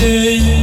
day